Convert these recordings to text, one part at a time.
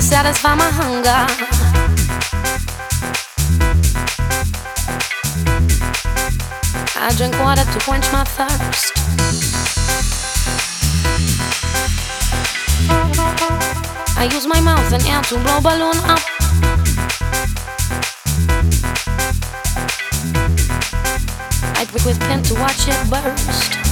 satisfy my hunger. I drink water to quench my thirst. I use my mouth and air to blow balloon up. I prick with pen to watch it burst.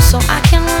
so I can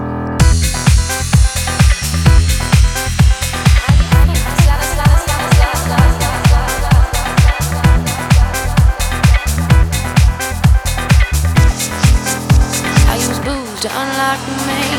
Done like me.